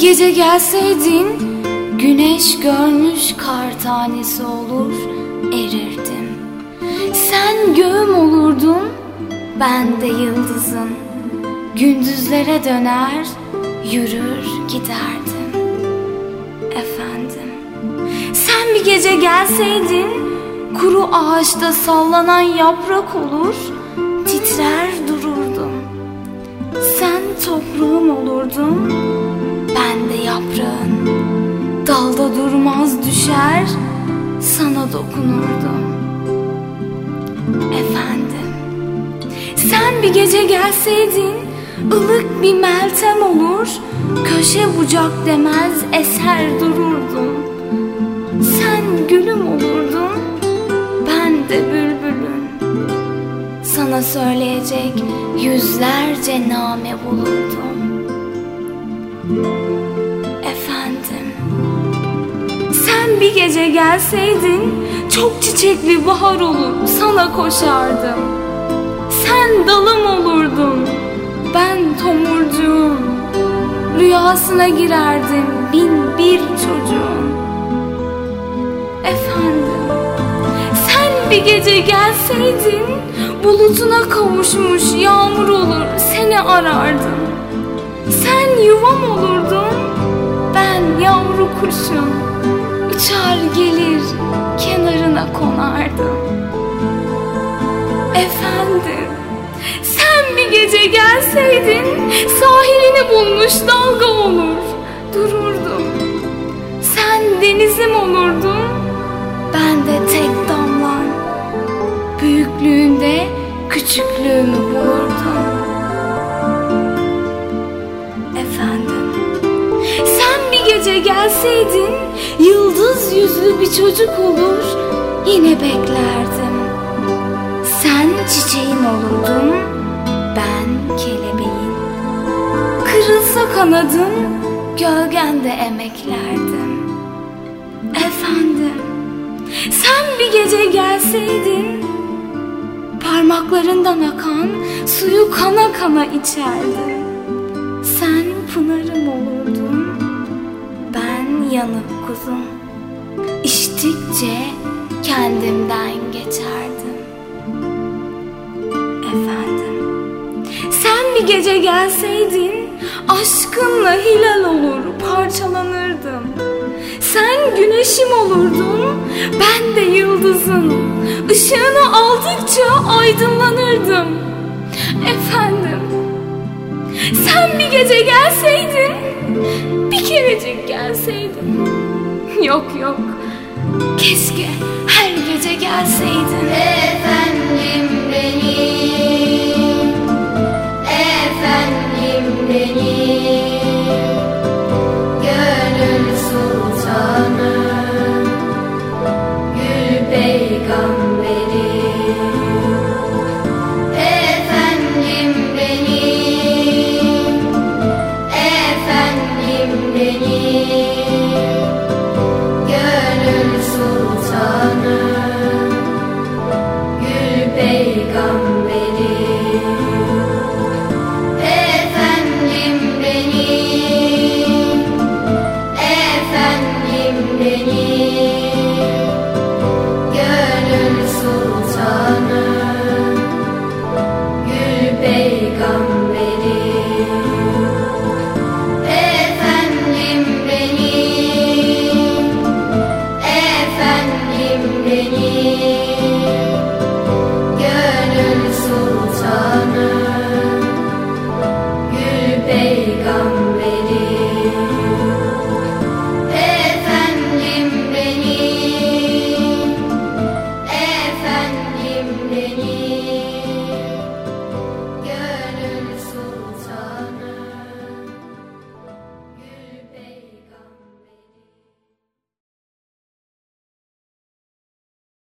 gece gelseydin Güneş görmüş kar tanesi olur erirdim. Sen göğüm olurdun ben de yıldızın Gündüzlere döner yürür giderdim. Efendim Sen bir gece gelseydin Kuru ağaçta sallanan yaprak olur Titrer dururdum. Sen toprağım Sana dokunurdum Efendim Sen bir gece gelseydin ılık bir meltem olur Köşe bucak demez eser dururdum Sen gülüm olurdun Ben de bülbülüm. Sana söyleyecek yüzlerce name bulurdum bir gece gelseydin Çok çiçekli bahar olur Sana koşardım. Sen dalım olurdun Ben tomurcuğum. Rüyasına girerdim Bin bir çocuğun Efendim Sen bir gece gelseydin Bulutuna kavuşmuş yağmur olur Seni arardım. Sen yuvam olurdun Ben yavru kuşum Uçar gelir kenarına konardım Efendim Sen bir gece gelseydin Sahilini bulmuş dalga olur Dururdum. Sen denizim olurdun Ben de tek damlan. Büyüklüğünde küçüklüğümü bulurdum gece gelseydin Yıldız yüzlü bir çocuk olur Yine beklerdim. Sen çiçeğim olurdun Ben kelebeğin Kırılsa kanadın Gölgende emeklerdim. Efendim Sen bir gece gelseydin Parmaklarından akan Suyu kana kana içerdim Sen pınarım Ben yanık kuzum. İçtikçe kendimden geçerdim. Efendim Sen bir gece gelseydin Aşkınla hilal olur parçalanırdım. Sen güneşim olurdun Ben de yıldızın Işığını aldıkça aydınlanırdım. Efendim Sen bir gece gelseydin Bir kerecik gelseydin Yok yok. Keşke her gece gelseydin